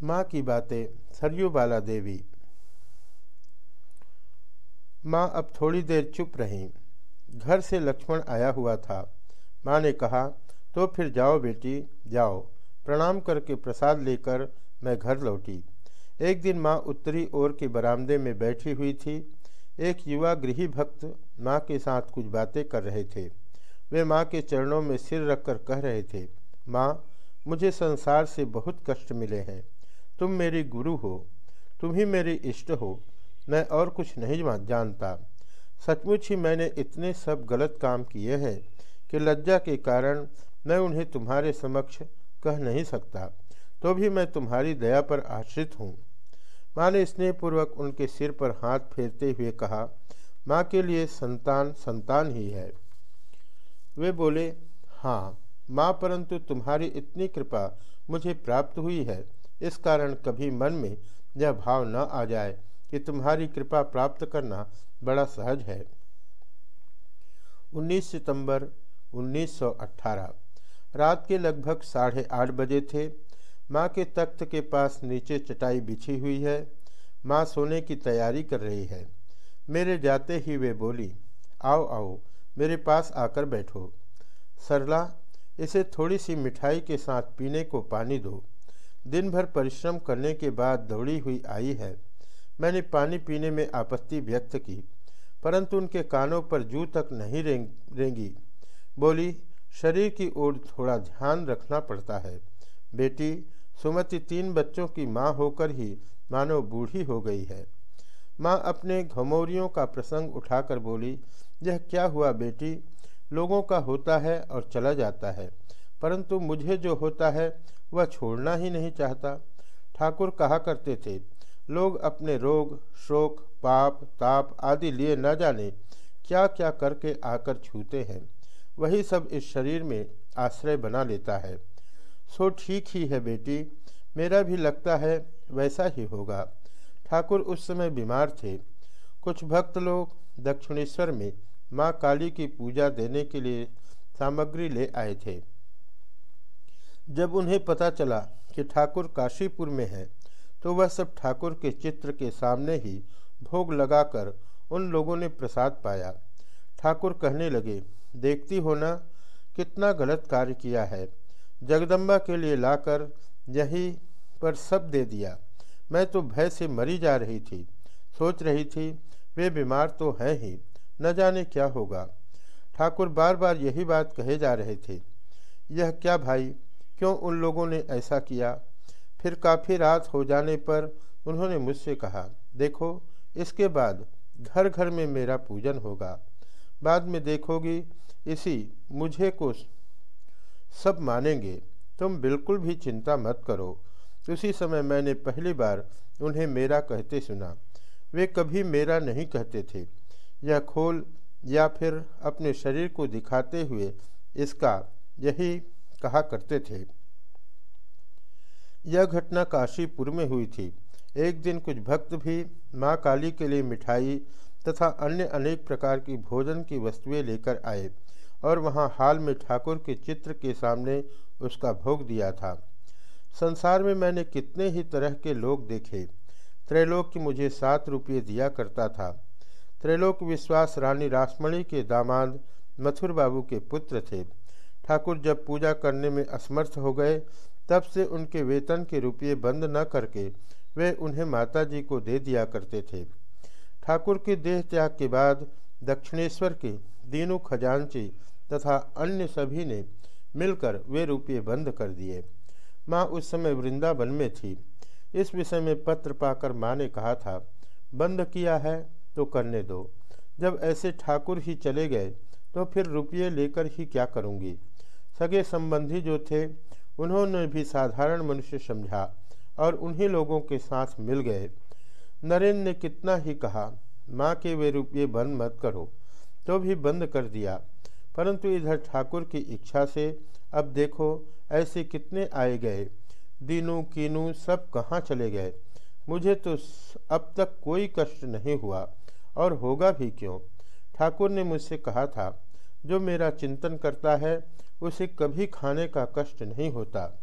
माँ की बातें, सरयू बाला देवी। माँ अब थोड़ी देर चुप रहीं। घर से लक्ष्मण आया हुआ था। माँ ने कहा तो फिर जाओ बेटी, जाओ। प्रणाम करके प्रसाद लेकर मैं घर लौटी। एक दिन माँ उत्तरी ओर के बरामदे में बैठी हुई थी। एक युवा गृही भक्त माँ के साथ कुछ बातें कर रहे थे। वे माँ के चरणों में सिर रखकर कह रहे थे, माँ, मुझे संसार से बहुत कष्ट मिले हैं। तुम मेरी गुरु हो, तुम ही मेरी इष्ट हो, मैं और कुछ नहीं जानता। सचमुच ही मैंने इतने सब गलत काम किए हैं कि लज्जा के कारण मैं उन्हें तुम्हारे समक्ष कह नहीं सकता तो भी मैं तुम्हारी दया पर आश्रित हूँ। माँ ने स्नेहपूर्वक उनके सिर पर हाथ फेरते हुए कहा, माँ के लिए संतान संतान ही है। वे बोले हाँ माँ, परंतु तुम्हारी इतनी कृपा मुझे प्राप्त हुई है। इस कारण कभी मन में यह भाव न आ जाए कि तुम्हारी कृपा प्राप्त करना बड़ा सहज है। 19 सितंबर 1918 रात के लगभग साढ़े आठ बजे थे। माँ के तख्त के पास नीचे चटाई बिछी हुई है। माँ सोने की तैयारी कर रही है। मेरे जाते ही वे बोली, आओ आओ, मेरे पास आकर बैठो। सरला, इसे थोड़ी सी मिठाई के साथ पीने को पानी दो। दिन भर परिश्रम करने के बाद दौड़ी हुई आई है। मैंने पानी पीने में आपत्ति व्यक्त की, परंतु उनके कानों पर जू तक नहीं रेंग, रेंगी। बोली, शरीर की ओर थोड़ा ध्यान रखना पड़ता है। बेटी, सुमति तीन बच्चों की माँ होकर ही मानो बूढ़ी हो गई है माँ अपने घमौरियों का प्रसंग उठाकर बोली, यह क्या हुआ बेटी? लोगों का होता है और चला जाता है। परंतु मुझे जो होता है, वह छोड़ना ही नहीं चाहता। ठाकुर कहा करते थे, लोग अपने रोग, शोक, पाप, ताप आदि लिए न जाने क्या क्या करके आकर छूते हैं। वही सब इस शरीर में आश्रय बना लेता है। सो ठीक ही है बेटी, मेरा भी लगता है वैसा ही होगा ठाकुर उस समय बीमार थे। कुछ भक्त लोग दक्षिणेश्वर में माँ काली की पूजा देने के लिए सामग्री ले आए थे। जब उन्हें पता चला कि ठाकुर काशीपुर में है तो वह सब ठाकुर के चित्र के सामने ही भोग लगाकर उन लोगों ने प्रसाद पाया। ठाकुर कहने लगे, देखती हो ना, कितना गलत कार्य किया है। जगदम्बा के लिए लाकर यही पर सब दे दिया। मैं तो भय से मरी जा रही थी। सोच रही थी, वे बीमार तो हैं ही, न जाने क्या होगा। ठाकुर बार बार यही बात कहे जा रहे थे। यह क्या भाई क्यों उन लोगों ने ऐसा किया? फिर काफ़ी रात हो जाने पर उन्होंने मुझसे कहा, देखो, इसके बाद घर घर में मेरा पूजन होगा। बाद में देखोगी, इसी मुझे को सब मानेंगे। तुम बिल्कुल भी चिंता मत करो। उसी समय मैंने पहली बार उन्हें मेरा कहते सुना। वे कभी मेरा नहीं कहते थे। यह खोल या फिर अपने शरीर को दिखाते हुए इसका यही कहा करते थे। यह घटना काशीपुर में हुई थी। एक दिन कुछ भक्त भी माँ काली के लिए मिठाई तथा अन्य अनेक प्रकार की भोजन की वस्तुएँ लेकर आए और वहाँ हाल में ठाकुर के चित्र के सामने उसका भोग दिया था। संसार में मैंने कितने ही तरह के लोग देखे। त्रैलोक की मुझे सात रुपये दिया करता था। त्रैलोक विश्वास रानी रासमणी के दामाद मथुर बाबू के पुत्र थे। ठाकुर जब पूजा करने में असमर्थ हो गए, तब से उनके वेतन के रुपये बंद न करके वे उन्हें माता जी को दे दिया करते थे। ठाकुर के देह त्याग के बाद दक्षिणेश्वर के दीनू खजांची तथा अन्य सभी ने मिलकर वे रुपये बंद कर दिए। माँ उस समय वृंदावन में थी। इस विषय में पत्र पाकर माँ ने कहा था, बंद किया है तो करने दो। जब ऐसे ठाकुर ही चले गए तो फिर रुपये लेकर ही क्या करूँगी? सगे संबंधी जो थे, उन्होंने भी साधारण मनुष्य समझा और उन्हीं लोगों के साथ मिल गए। नरेंद्र ने कितना ही कहा, माँ के वे रुपये बंद मत करो। तो भी बंद कर दिया। परंतु इधर ठाकुर की इच्छा से, अब देखो, ऐसे कितने आए गए। दीनू, कीनू सब कहाँ चले गए? मुझे तो अब तक कोई कष्ट नहीं हुआ। और होगा भी क्यों? ठाकुर ने मुझसे कहा था, जो मेरा चिंतन करता है उसे कभी खाने का कष्ट नहीं होता।